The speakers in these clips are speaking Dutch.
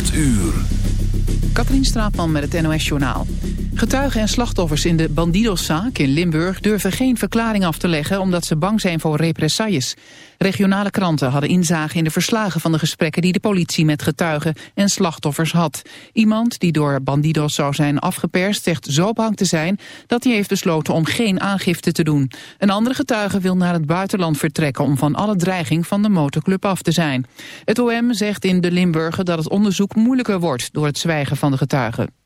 8 uur. Katrien Straatman met het NOS-journaal. Getuigen en slachtoffers in de Bandidoszaak in Limburg durven geen verklaring af te leggen omdat ze bang zijn voor represailles. Regionale kranten hadden inzage in de verslagen van de gesprekken die de politie met getuigen en slachtoffers had. Iemand die door bandidos zou zijn afgeperst zegt zo bang te zijn dat hij heeft besloten om geen aangifte te doen. Een andere getuige wil naar het buitenland vertrekken om van alle dreiging van de motorclub af te zijn. Het OM zegt in de Limburger dat het onderzoek moeilijker wordt door het zwijgen van de getuigen.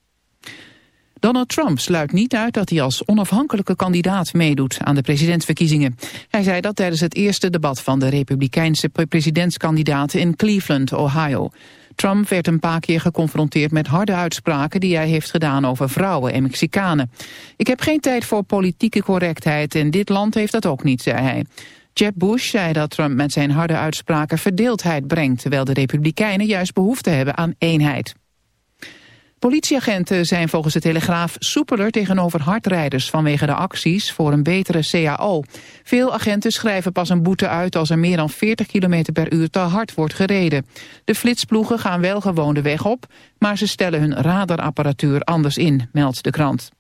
Donald Trump sluit niet uit dat hij als onafhankelijke kandidaat meedoet aan de presidentsverkiezingen. Hij zei dat tijdens het eerste debat van de republikeinse presidentskandidaten in Cleveland, Ohio. Trump werd een paar keer geconfronteerd met harde uitspraken die hij heeft gedaan over vrouwen en Mexicanen. Ik heb geen tijd voor politieke correctheid en dit land heeft dat ook niet, zei hij. Jeb Bush zei dat Trump met zijn harde uitspraken verdeeldheid brengt, terwijl de republikeinen juist behoefte hebben aan eenheid. Politieagenten zijn volgens de Telegraaf soepeler tegenover hardrijders vanwege de acties voor een betere CAO. Veel agenten schrijven pas een boete uit als er meer dan 40 km per uur te hard wordt gereden. De flitsploegen gaan wel gewoon de weg op, maar ze stellen hun radarapparatuur anders in, meldt de krant.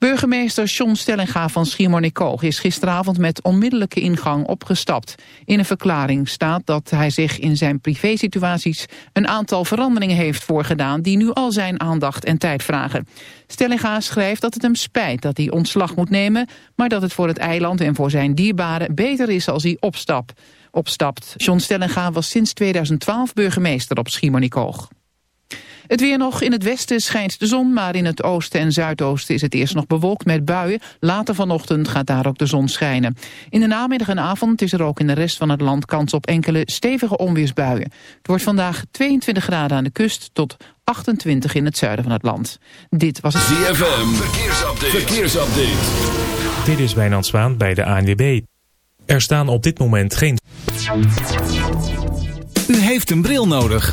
Burgemeester John Stellinga van Schiermonnikoog is gisteravond met onmiddellijke ingang opgestapt. In een verklaring staat dat hij zich in zijn privésituaties een aantal veranderingen heeft voorgedaan die nu al zijn aandacht en tijd vragen. Stellinga schrijft dat het hem spijt dat hij ontslag moet nemen, maar dat het voor het eiland en voor zijn dierbaren beter is als hij opstapt. opstapt. John Stellinga was sinds 2012 burgemeester op Schiermonnikoog. Het weer nog. In het westen schijnt de zon, maar in het oosten en zuidoosten is het eerst nog bewolkt met buien. Later vanochtend gaat daar ook de zon schijnen. In de namiddag en avond is er ook in de rest van het land kans op enkele stevige onweersbuien. Het wordt vandaag 22 graden aan de kust tot 28 in het zuiden van het land. Dit was het ZFM. Verkeersupdate. Verkeersupdate. Dit is Wijnand Zwaan bij de ANWB. Er staan op dit moment geen... U heeft een bril nodig.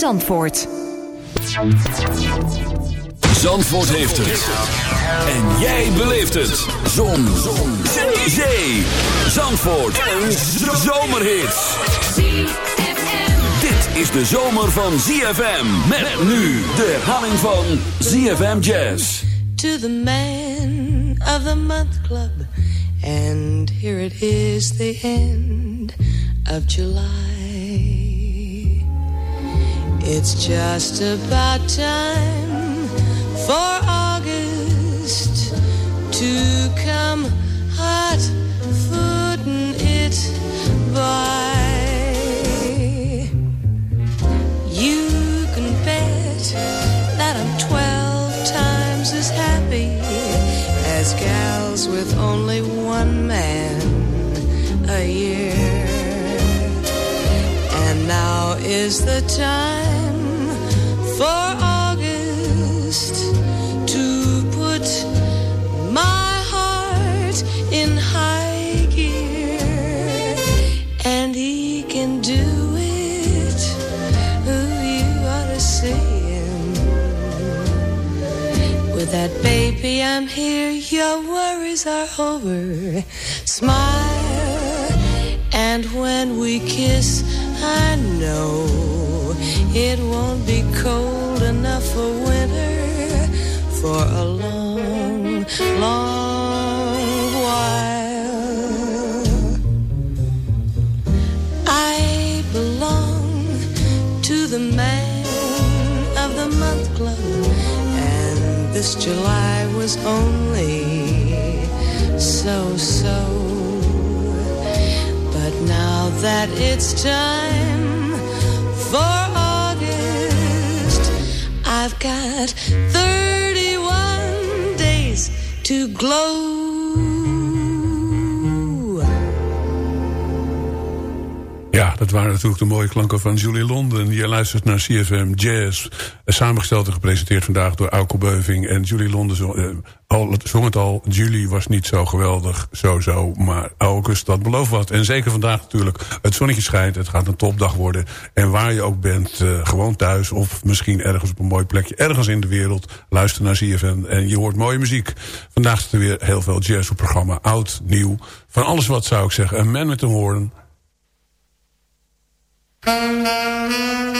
Zandvoort. Zandvoort heeft het. En jij beleeft het. Zon. Zon. Zee. Zandvoort. Een zomerhit. Dit is de zomer van ZFM. Met nu de herhaling van ZFM Jazz. To the man of the month club. And here it is the end of July. It's just about time for August to come hot footing it by. You can bet that I'm twelve times as happy as gals with only one man a year. And now is the time that baby I'm here, your worries are over. Smile, and when we kiss, I know it won't be cold enough for winter for a long, long while. I belong to the man of the month club and this July was only so-so. But now that it's time got 31 days to glow. Ja, dat waren natuurlijk de mooie klanken van Julie Londen. Je luistert naar CFM Jazz. Eh, samengesteld en gepresenteerd vandaag door Auko Beuving. En Julie uh, al, zong het al. Julie was niet zo geweldig, zo zo. Maar August, dat belooft wat. En zeker vandaag natuurlijk. Het zonnetje schijnt. Het gaat een topdag worden. En waar je ook bent, uh, gewoon thuis. Of misschien ergens op een mooi plekje. Ergens in de wereld. Luister naar CFM. En je hoort mooie muziek. Vandaag is er weer heel veel jazz op programma. Oud, nieuw. Van alles wat zou ik zeggen. Een man met een hoorn. Man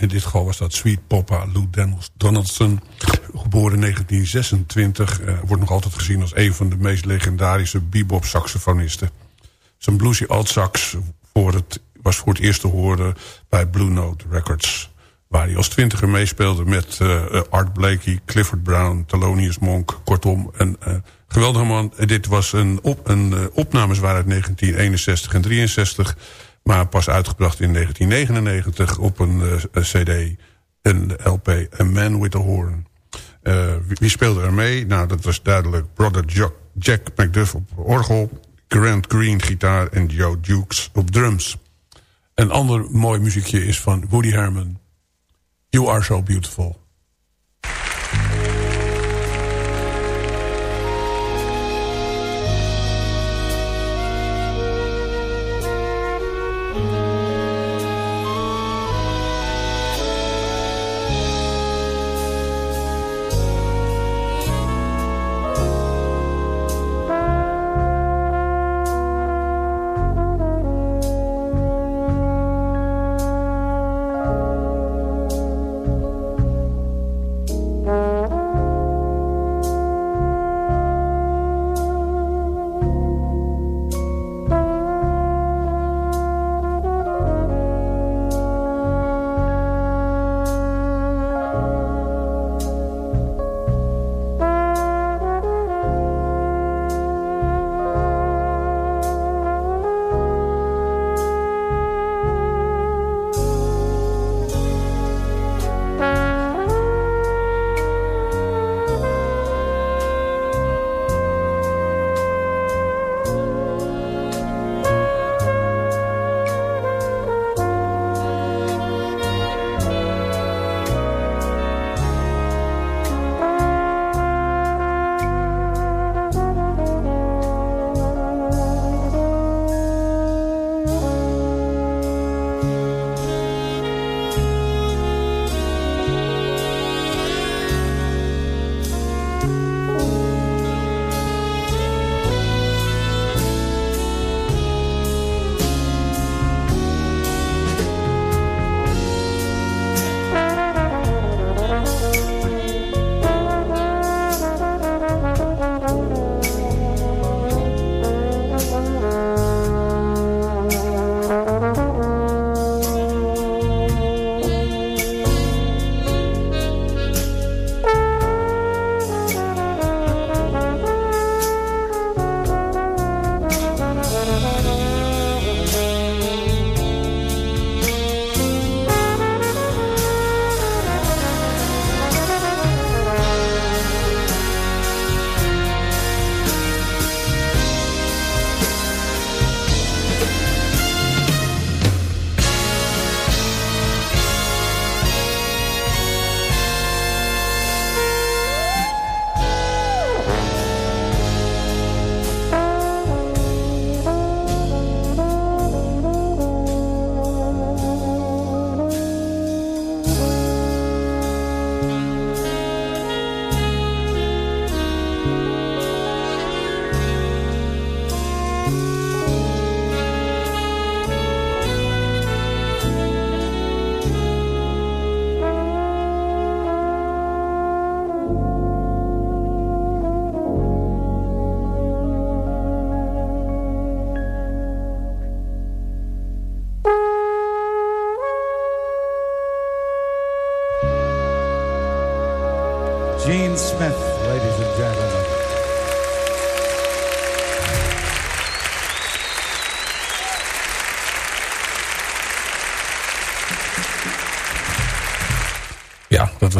In dit geval was dat Sweet Papa Lou Donaldson. Geboren in 1926. Uh, wordt nog altijd gezien als een van de meest legendarische bebop saxofonisten. Zijn bluesy alt sax voor het, was voor het eerst te horen bij Blue Note Records. Waar hij als twintiger meespeelde met uh, Art Blakey, Clifford Brown, Thelonious Monk. Kortom, een geweldige man. Dit was een, op, een opnames waren uit 1961 en 63. Maar pas uitgebracht in 1999 op een cd, een LP, A Man with a Horn. wie, wie, speelde er mee? Nou, dat was duidelijk Brother Jack, Jack McDuff op orgel... Grant Green gitaar en Joe Dukes op drums. Een ander mooi muziekje is van Woody Herman. You are so beautiful.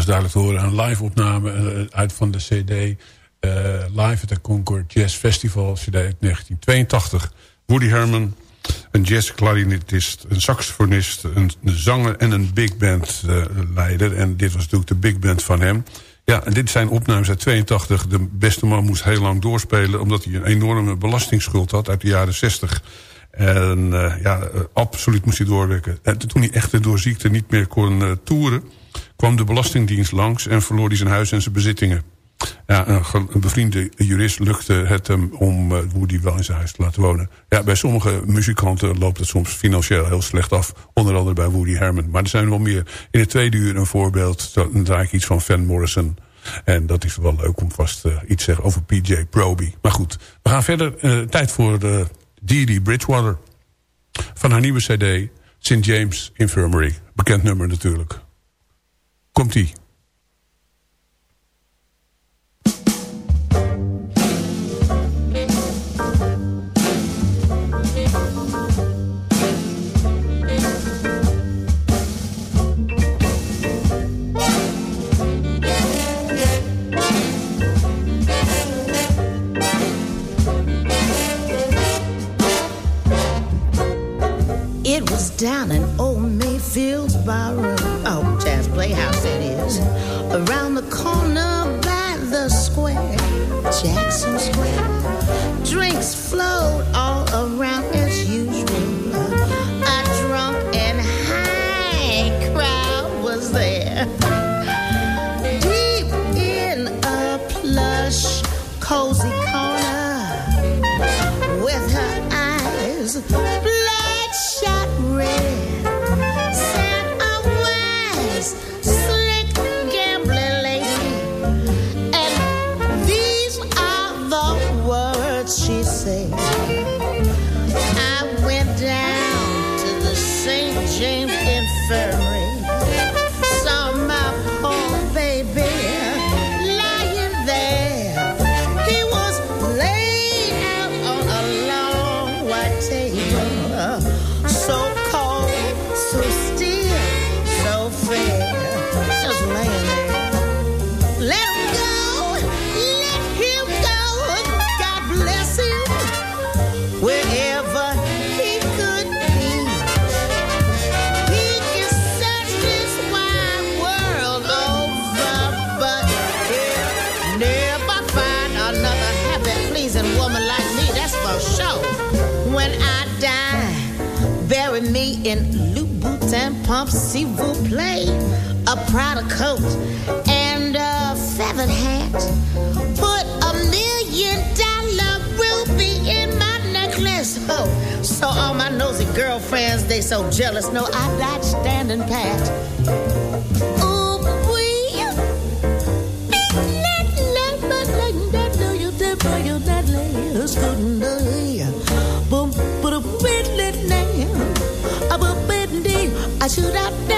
Duidelijk te horen. Een live opname eh, uit van de cd uh, Live at the Concord Jazz Festival. CD uit 1982. Woody Herman, een jazzklarinetist, een saxofonist, een, zanger en een big band uh, leider. En dit was natuurlijk de big band van hem. Ja, en dit zijn opnames uit 82. De beste man moest heel lang doorspelen... omdat hij een enorme belastingsschuld had uit de jaren 60. En ja, absoluut moest hij doorwerken. En toen hij echt door ziekte niet meer kon toeren kwam de Belastingdienst langs en verloor hij zijn huis en zijn bezittingen. Ja, een, een, bevriende jurist lukte het hem om Woody wel in zijn huis te laten wonen. Ja, bij sommige muzikanten loopt het soms financieel heel slecht af. Onder andere bij Woody Herman. Maar er zijn wel meer. In het tweede uur een voorbeeld. Dan draai ik iets van Van Morrison. En dat is wel leuk om vast uh, iets te zeggen over PJ Proby. Maar goed, we gaan verder. Uh, tijd voor de Dee Dee Bridgewater. Van haar nieuwe cd, St. James Infirmary. Bekend nummer natuurlijk. Komt-ie. Pumps, s'il vous plaît, a Prada coat and a feathered hat. Put a million dollar ruby in my necklace. Oh, so all my nosy girlfriends, they so jealous. No, I'm not standing pat. Should have done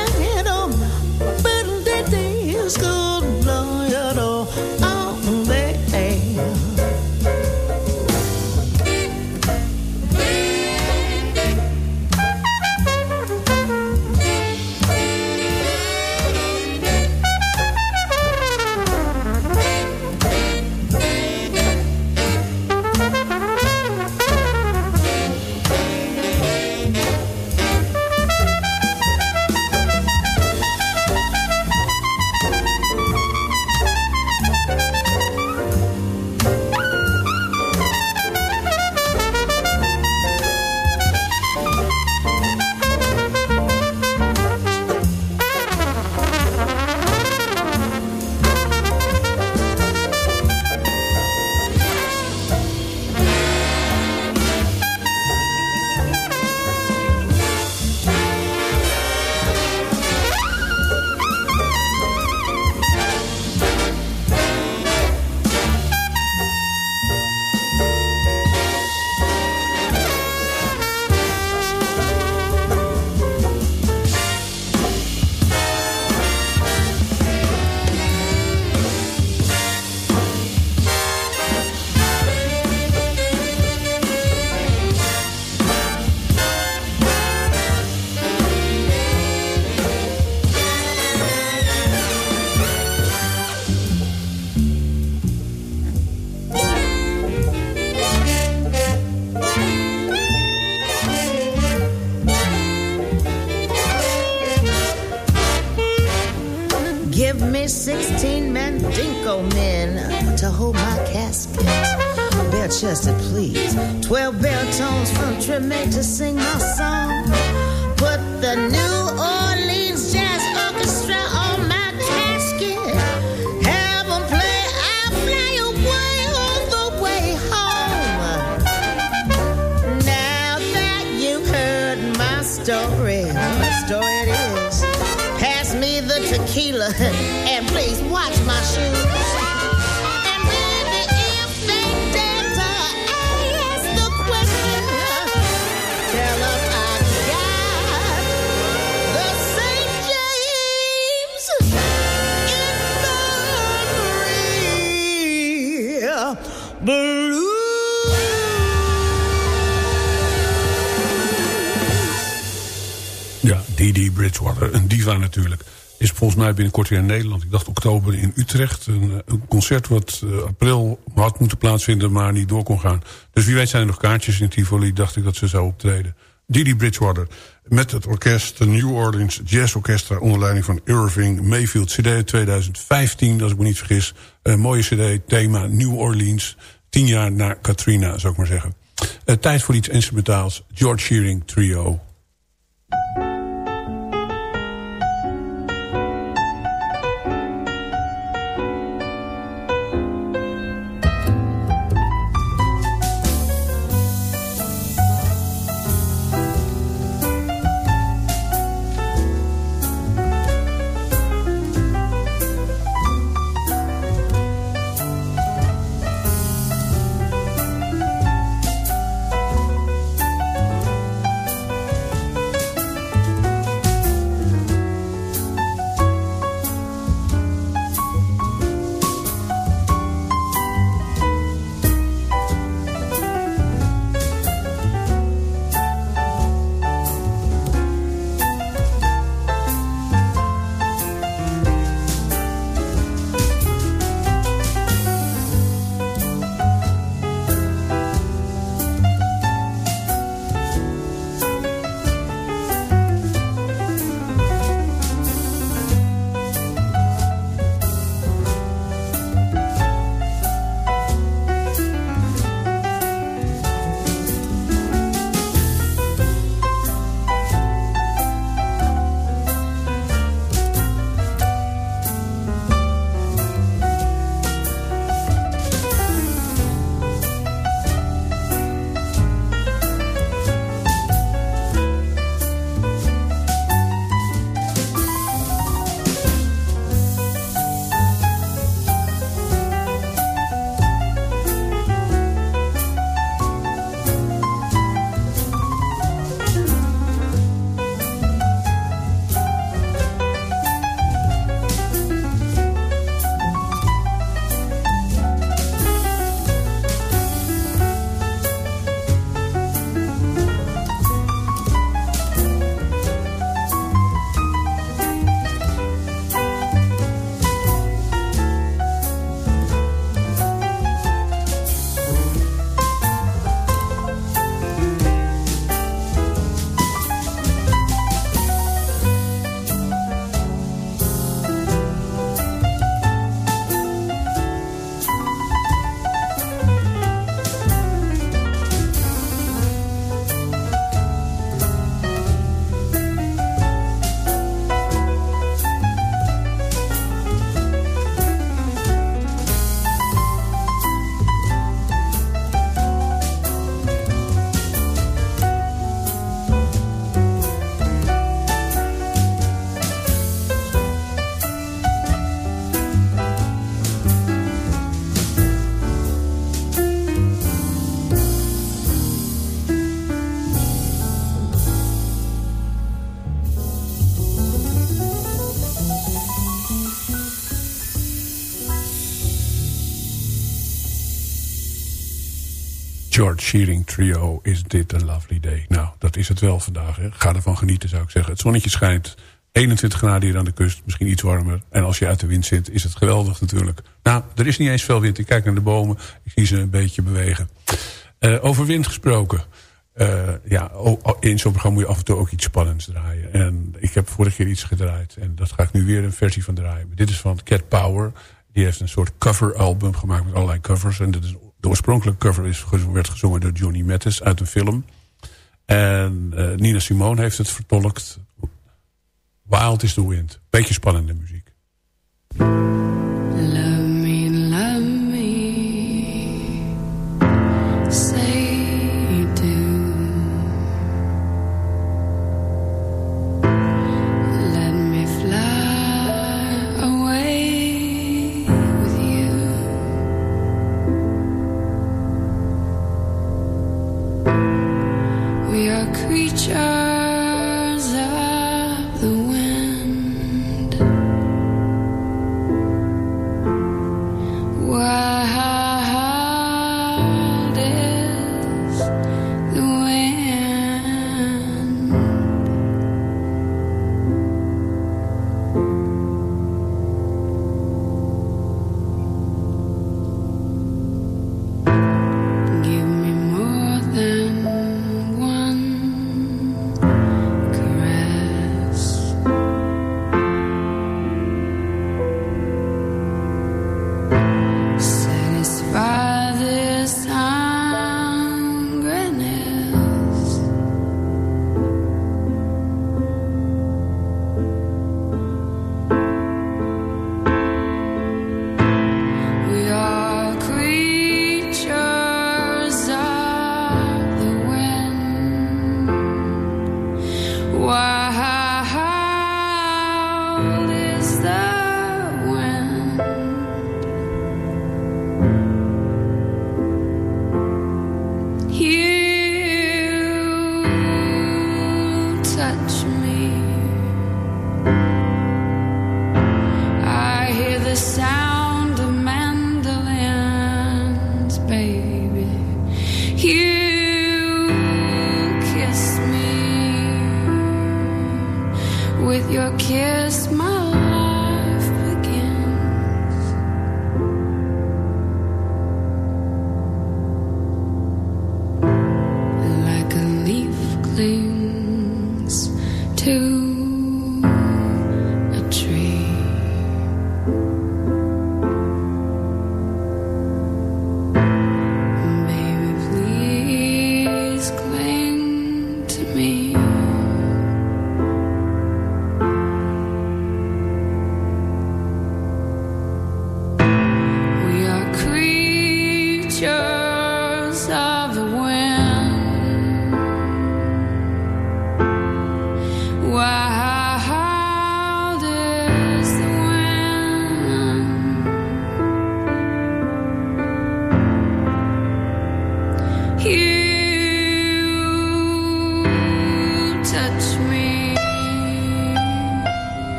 Ja, Didi Bridgewater, een diva natuurlijk. Is volgens mij binnenkort weer in Nederland. Ik dacht oktober in Utrecht. Een, eh, een concert wat eh, april had moeten plaatsvinden, maar niet door kon gaan. Dus wie weet zijn er nog kaartjes in Tivoli. Dacht ik dat ze zou optreden. Didi Bridgewater met het orkest, de New Orleans Jazz Orchestra... onder leiding van Irving Mayfield. CD 2015, als ik me niet vergis. Een mooie cd, thema New Orleans. Tien jaar na Katrina, zou ik maar zeggen. Uh, tijd voor iets instrumentaals. George Shearing Trio. George Shearing Trio, is dit een lovely day. Nou, dat is het wel vandaag. Hè. Ga ervan genieten, zou ik zeggen. Het zonnetje schijnt. 21 graden hier aan de kust, misschien iets warmer. En als je uit de wind zit, is het geweldig natuurlijk. Nou, er is niet eens veel wind. Ik kijk naar de bomen, ik zie ze een beetje bewegen. Uh, over wind gesproken. Uh, ja, in zo'n programma moet je af en toe ook iets spannends draaien. En ik heb vorige keer iets gedraaid. En dat ga ik nu weer een versie van draaien. Dit is van Cat Power. Die heeft een soort cover album gemaakt met allerlei covers. En dit is de oorspronkelijke cover is, werd gezongen door Johnny Mathis uit een film. En uh, Nina Simone heeft het vertolkt. Wild is the Wind. Beetje spannende muziek.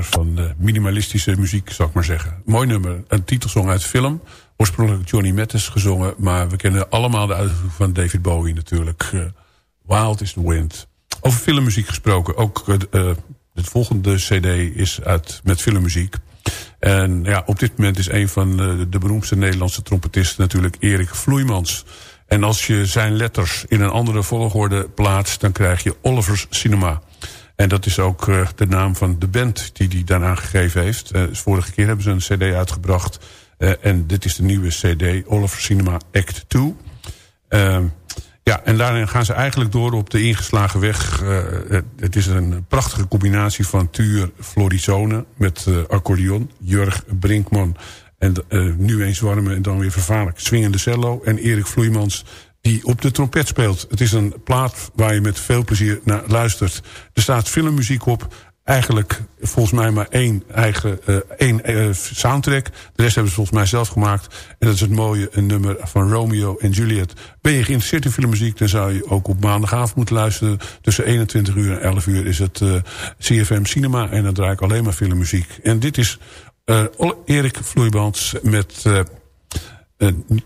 Van eh, minimalistische muziek, zou ik maar zeggen. Mooi nummer. Een titelsong uit film. Oorspronkelijk Johnny Mathis gezongen. Maar we kennen allemaal de uitvoering van David Bowie natuurlijk. Eh, Wild is the Wind. Over filmmuziek gesproken. Ook uh, uh, het volgende cd is uit, met filmmuziek. En ja, op dit moment is een van de beroemdste Nederlandse trompetisten natuurlijk Erik Vloeimans. En als je zijn letters in een andere volgorde plaatst... dan krijg je Oliver's Cinema. En dat is ook uh, de naam van de band die hij daaraan gegeven heeft. Uh, vorige keer hebben ze een cd uitgebracht. Uh, en dit is de nieuwe cd, Oliver Cinema Act 2. ja, en daarin gaan ze eigenlijk door op de ingeslagen weg. het is een prachtige combinatie van Tuur Florizone met accordeon. Jurg Brinkman en nu eens warme en dan weer vervaarlijk swingende cello. En Erik Vloeimans die op de trompet speelt. Het is een plaat waar je met veel plezier naar luistert. Er staat filmmuziek op. Eigenlijk volgens mij maar één eigen uh, één, uh, soundtrack. De rest hebben ze volgens mij zelf gemaakt. En dat is het mooie een nummer van Romeo en Juliet. Ben je geïnteresseerd in filmmuziek... dan zou je ook op maandagavond moeten luisteren. Tussen 21 uur en 11 uur is het uh, CFM Cinema. En dan draai ik alleen maar filmmuziek. En dit is Erik Vloeibands met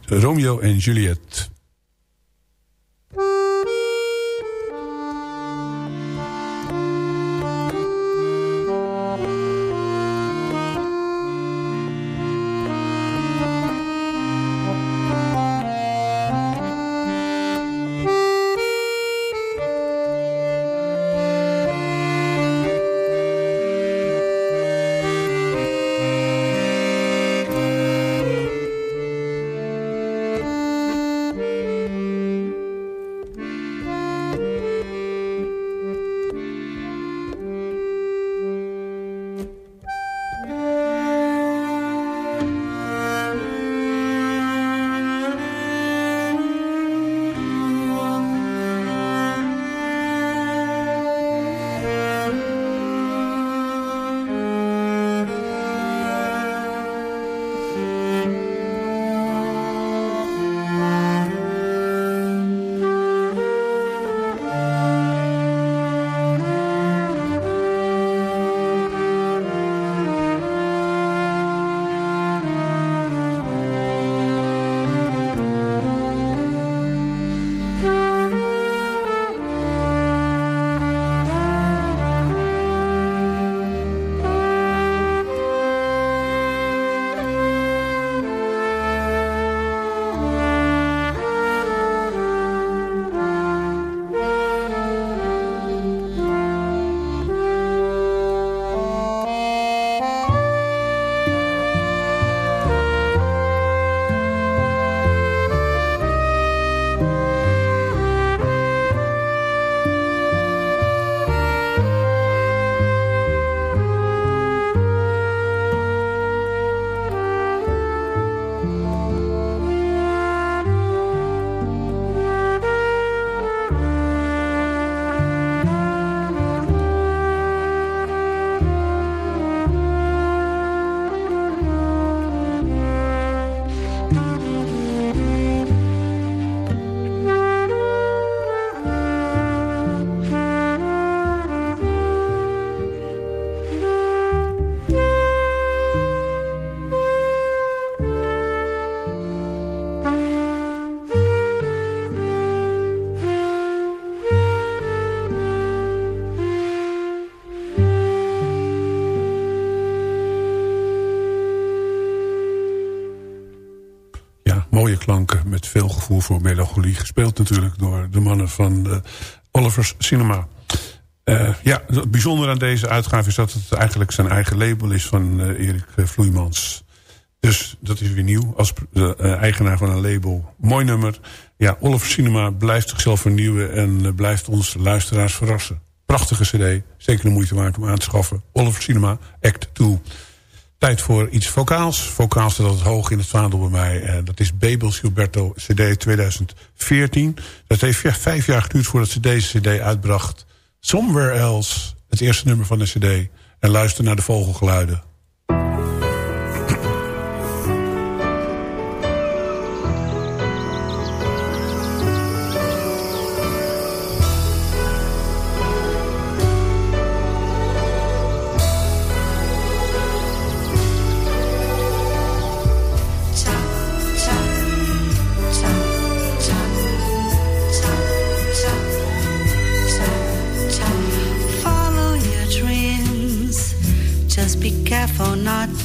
Romeo en Juliet. Voor melancholie. Gespeeld natuurlijk door de mannen van uh, Oliver's Cinema. Uh, ja, het bijzondere aan deze uitgave is dat het eigenlijk zijn eigen label is van uh, Erik Vloeimans. Dus dat is weer nieuw als eigenaar van een label. Mooi nummer. Ja, Oliver Cinema blijft zichzelf vernieuwen en blijft ons luisteraars verrassen. Prachtige cd, zeker de moeite waard om aan te schaffen. Oliver Cinema, Act 2. Tijd voor iets vocaals. Vocaal staat altijd hoog in het vaandel bij mij. Uh, dat is Bebels Gilberto CD 2014. Dat heeft ja, vijf jaar geduurd voordat ze deze cd uitbracht. Somewhere Else, het eerste nummer van de cd. En luister naar de vogelgeluiden.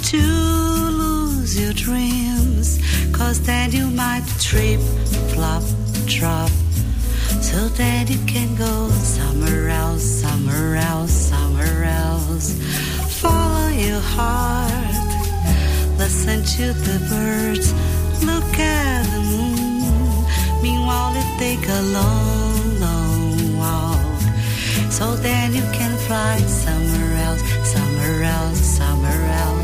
to lose your dreams, cause then you might trip, flop, drop. So then you can go somewhere else, somewhere else, somewhere else. Follow your heart, listen to the birds, look at the moon. Meanwhile, it take a long, long walk. So then you can fly somewhere else, somewhere else, somewhere else.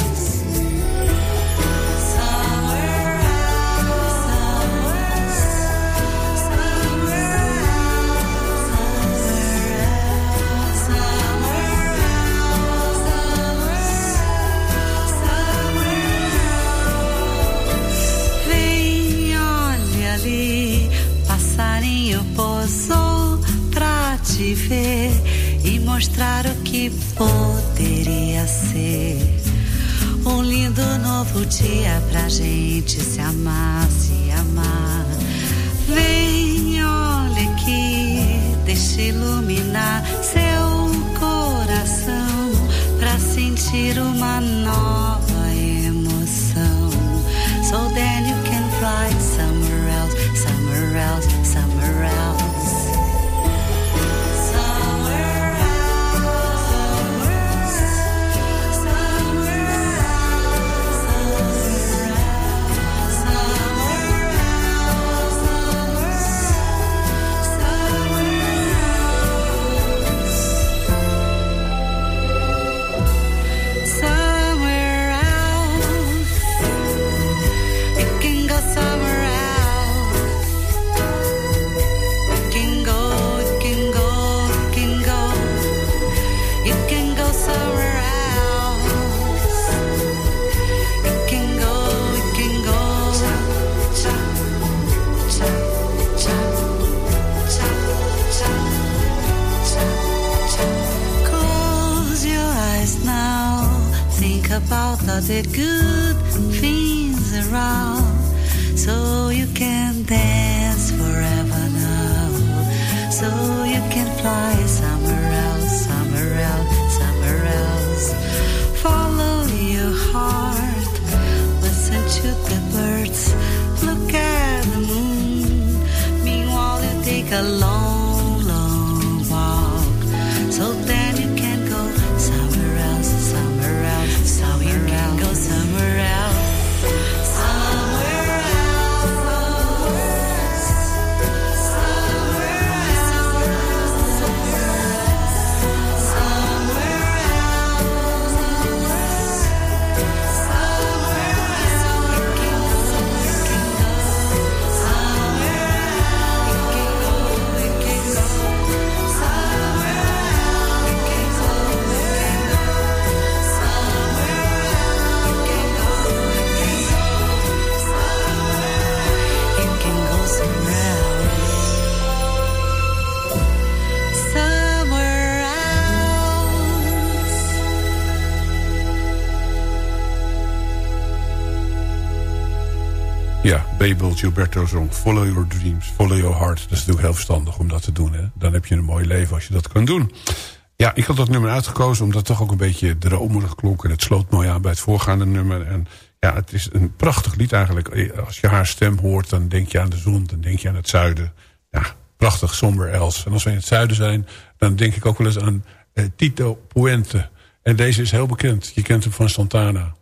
Mostrar o que poderia ser. Um lindo novo dia pra gente se amar, se amar. Vem, olha aqui, deixa iluminar seu coração pra sentir uma nova emoção. So then about all the good Zong Follow Your Dreams, Follow Your Heart. Dat is natuurlijk heel verstandig om dat te doen. Hè? Dan heb je een mooi leven als je dat kan doen. Ja, ik had dat nummer uitgekozen omdat het toch ook een beetje dromerig klonk. En het sloot mooi aan bij het voorgaande nummer. En ja, het is een prachtig lied eigenlijk. Als je haar stem hoort, dan denk je aan de zon, dan denk je aan het zuiden. Ja, prachtig, somber els. En als we in het zuiden zijn, dan denk ik ook wel eens aan eh, Tito Puente. En deze is heel bekend. Je kent hem van Santana.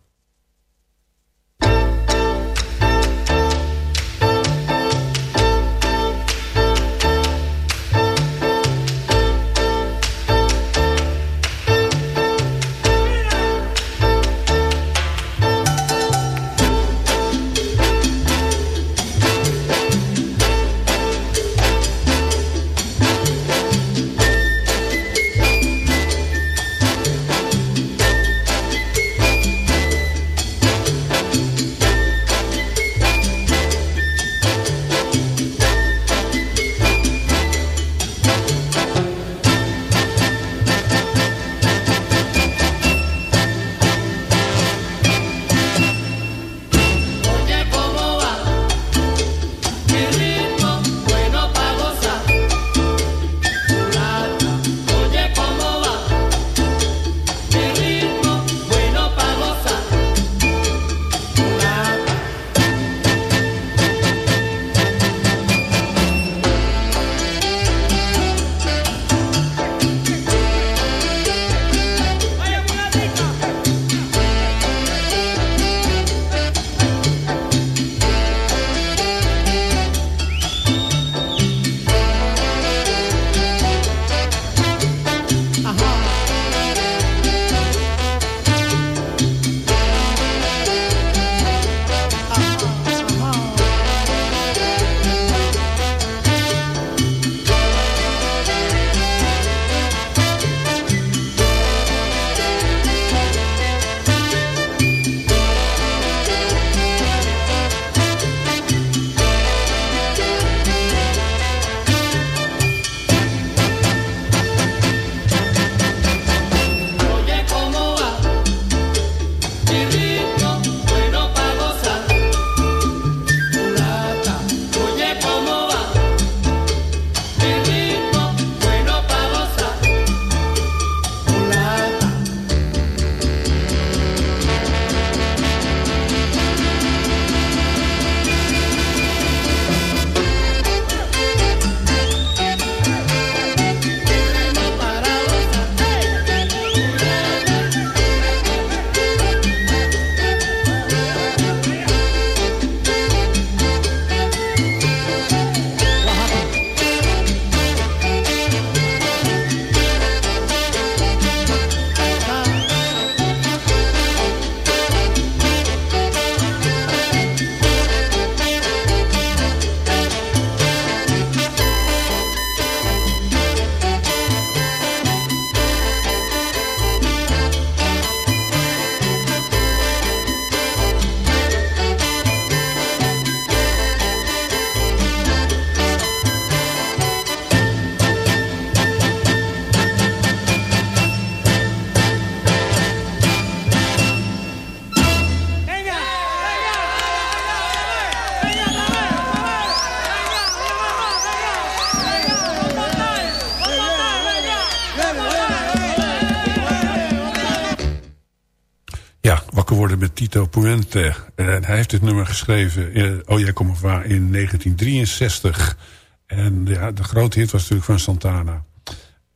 Geschreven, eh, Oh jij kom waar, in 1963. En ja, de grote hit was natuurlijk van Santana.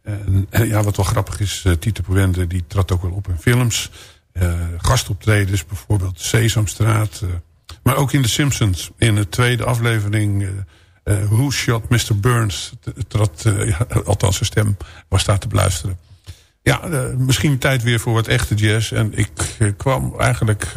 En, ja, wat wel grappig is, uh, Tito Puente die trad ook wel op in films. Uh, gastoptredens, bijvoorbeeld Sesamstraat. Uh, maar ook in The Simpsons. In de tweede aflevering... Who Shot Mr. Burns? Trad, althans zijn stem was daar te beluisteren. Ja, misschien tijd weer voor wat echte jazz. En ik kwam eigenlijk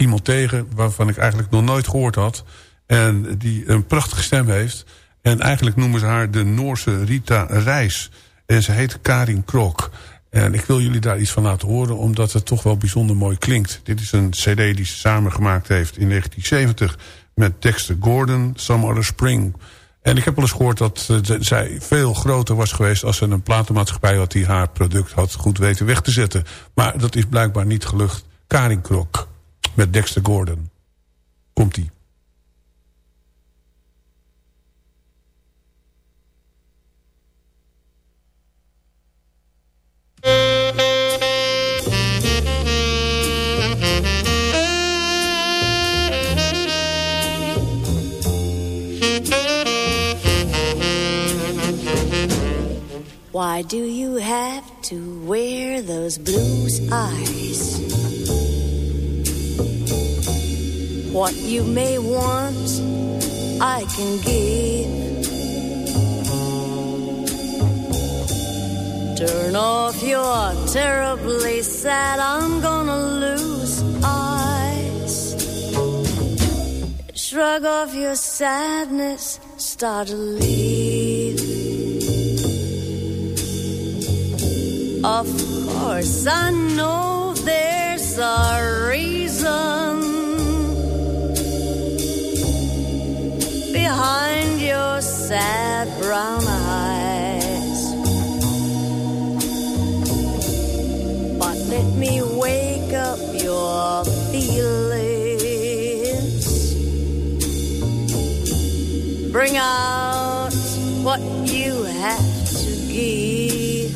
iemand tegen... waarvan ik eigenlijk nog nooit gehoord had. En die een prachtige stem heeft. En eigenlijk noemen ze haar de Noorse Rita Reis. En ze heet Karin Krok. En ik wil jullie daar iets van laten horen, omdat het toch wel bijzonder mooi klinkt. Dit is een cd die ze samen gemaakt heeft in 1970 met Dexter Gordon, Some Other Spring. En ik heb wel eens gehoord dat uh, zij veel groter was geweest... als ze een platenmaatschappij had die haar product had goed weten weg te zetten. Maar dat is blijkbaar niet gelukt. Karin Krok met Dexter Gordon. Komt-ie. Why do you have to wear those blue eyes? What you may want, I can give. Turn off your terribly sad, I'm gonna lose eyes. Shrug off your sadness, start to leave. Of course, I know there's a reason behind your sad brown eyes. But let me wake up your feelings. Bring out what you have to give.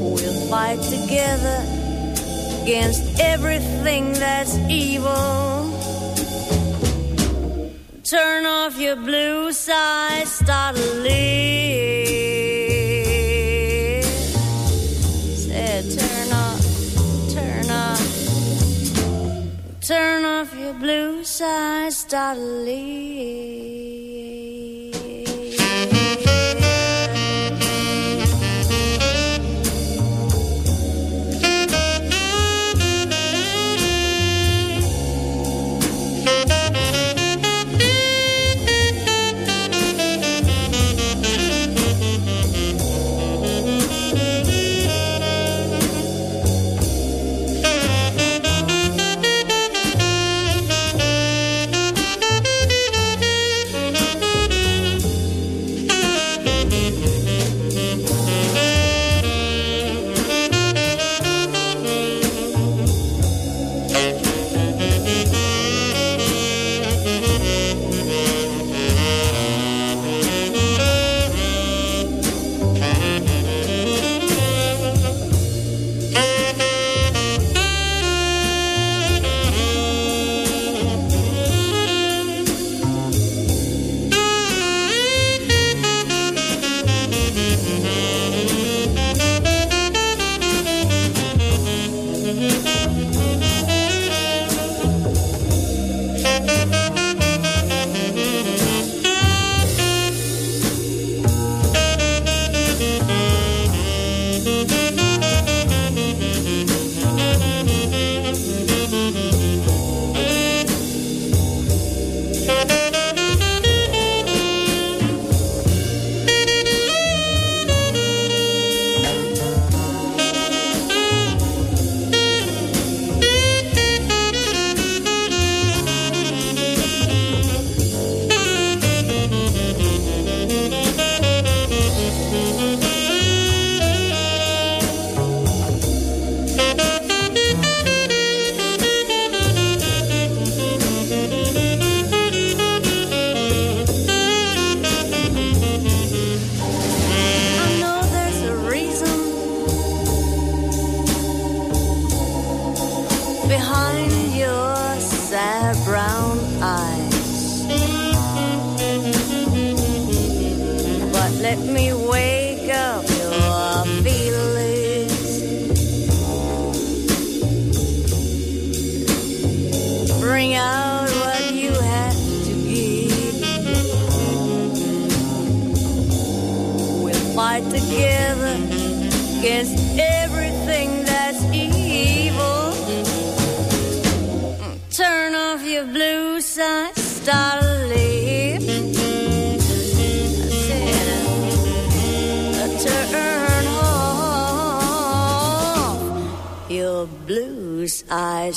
We'll fight together against everything that's evil. Turn off your blue side, start to. Said turn off, turn off, turn off your blue side, start to. Side, start a live. I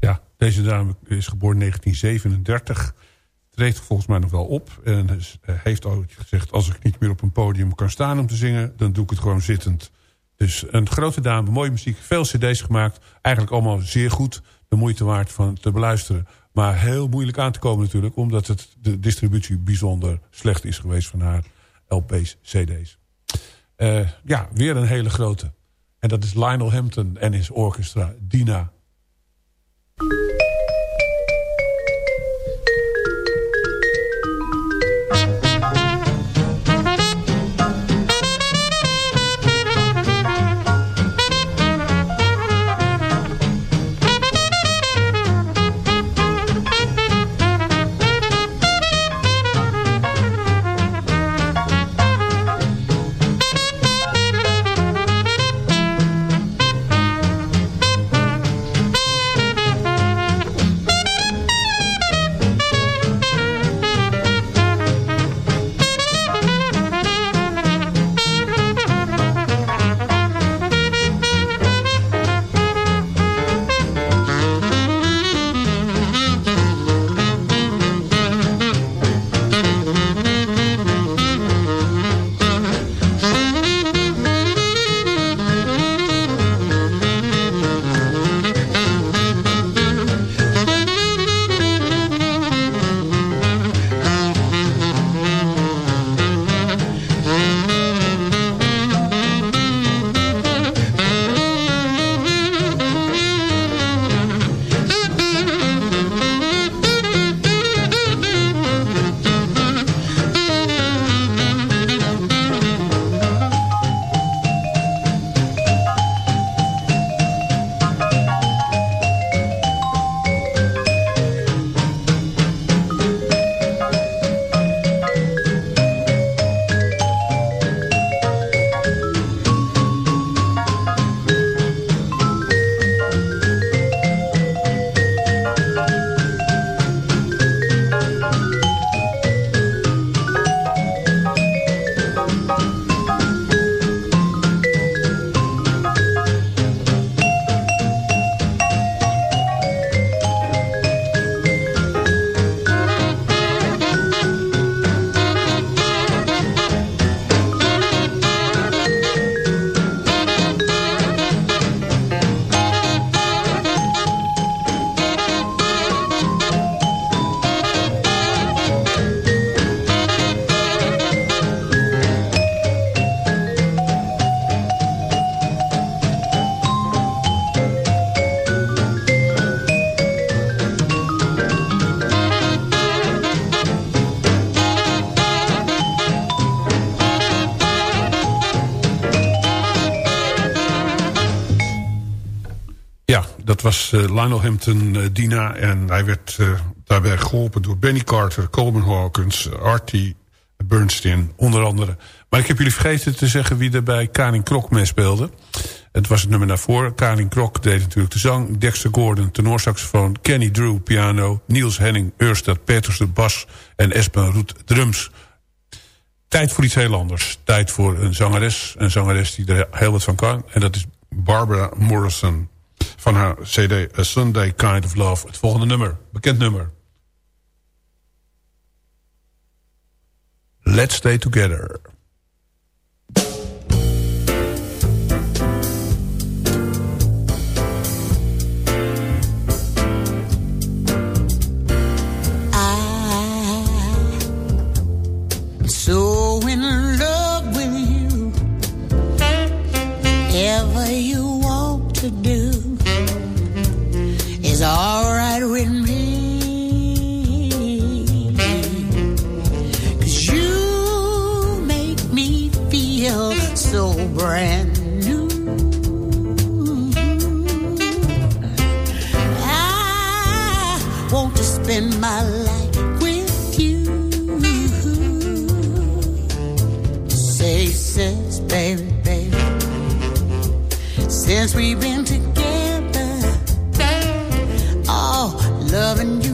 Ja, deze dame is geboren in 1937. Treedt volgens mij nog wel op. En heeft ooit gezegd... als ik niet meer op een podium kan staan om te zingen... dan doe ik het gewoon zittend. Dus een grote dame, mooie muziek. Veel cd's gemaakt. Eigenlijk allemaal zeer goed. De moeite waard van te beluisteren. Maar heel moeilijk aan te komen natuurlijk. Omdat het, de distributie bijzonder slecht is geweest van haar LP's, cd's. Eh, ja, weer een hele grote. En dat is Lionel Hampton en his orchestra Dina. Was eh, Lionel Hampton, eh, Dina. En hij werd eh, daarbij geholpen door Benny Carter, Coleman Hawkins, Artie Bernstein, onder andere. Maar ik heb jullie vergeten te zeggen wie er bij Karin Krok meespeelde. Het was het nummer daarvoor. Karin Krok deed natuurlijk de zang. Dexter Gordon, tenorsaxofoon. Kenny Drew, piano. Niels Henning, Eurstad Peters, de bas. En Espen Roet, drums. Tijd voor iets heel anders. Tijd voor een zangeres. Een zangeres die er heel wat van kan. En dat is Barbara Morrison. Van haar cd A Sunday Kind of Love. Het volgende nummer. Bekend nummer. Let's Stay Together. baby, baby. Since we've been together, oh, loving you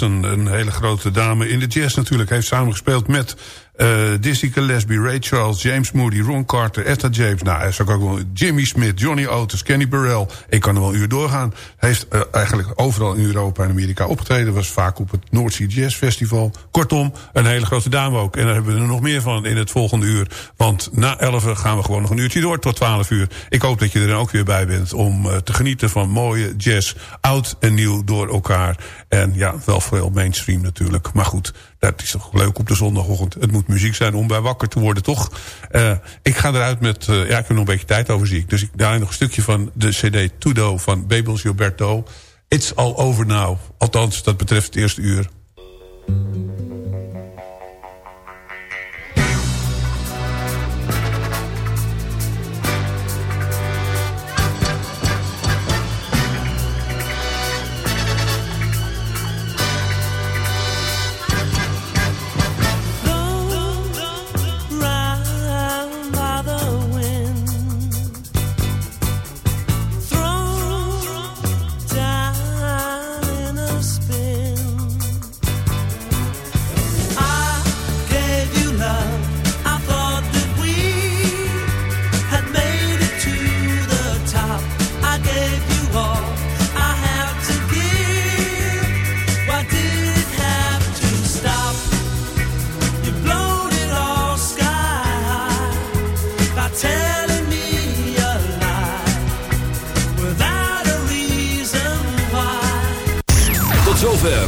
Een hele grote dame in de jazz natuurlijk. Heeft samengespeeld met eh Dizzy Gillespie, Ray Charles, James Moody, Ron Carter, Etta James. Nou, zou ik ook wel Jimmy Smith, Johnny Otis, Kenny Burrell. Ik kan er wel een uur doorgaan. Heeft eh, eigenlijk overal in Europa en Amerika opgetreden. Was vaak op het North Sea Jazz Festival. Kortom, een hele grote dame ook. En daar hebben we er nog meer van in het volgende uur. Want na 11 gaan we gewoon nog een uurtje door tot 12 uur. Ik hoop dat je er dan ook weer bij bent om eh, te genieten van mooie jazz. Oud en nieuw door elkaar. En ja, wel veel mainstream natuurlijk. Maar goed, dat is toch leuk op de zondagochtend. Het moet muziek zijn om bij wakker te worden, toch? Eh, ik ga eruit met... eh, ja, ik heb nog een beetje tijd over, zie ik. Dus ik draai nog een stukje van de cd Tudo van Bebels Gilberto. It's all over now. Althans, dat betreft het eerste uur.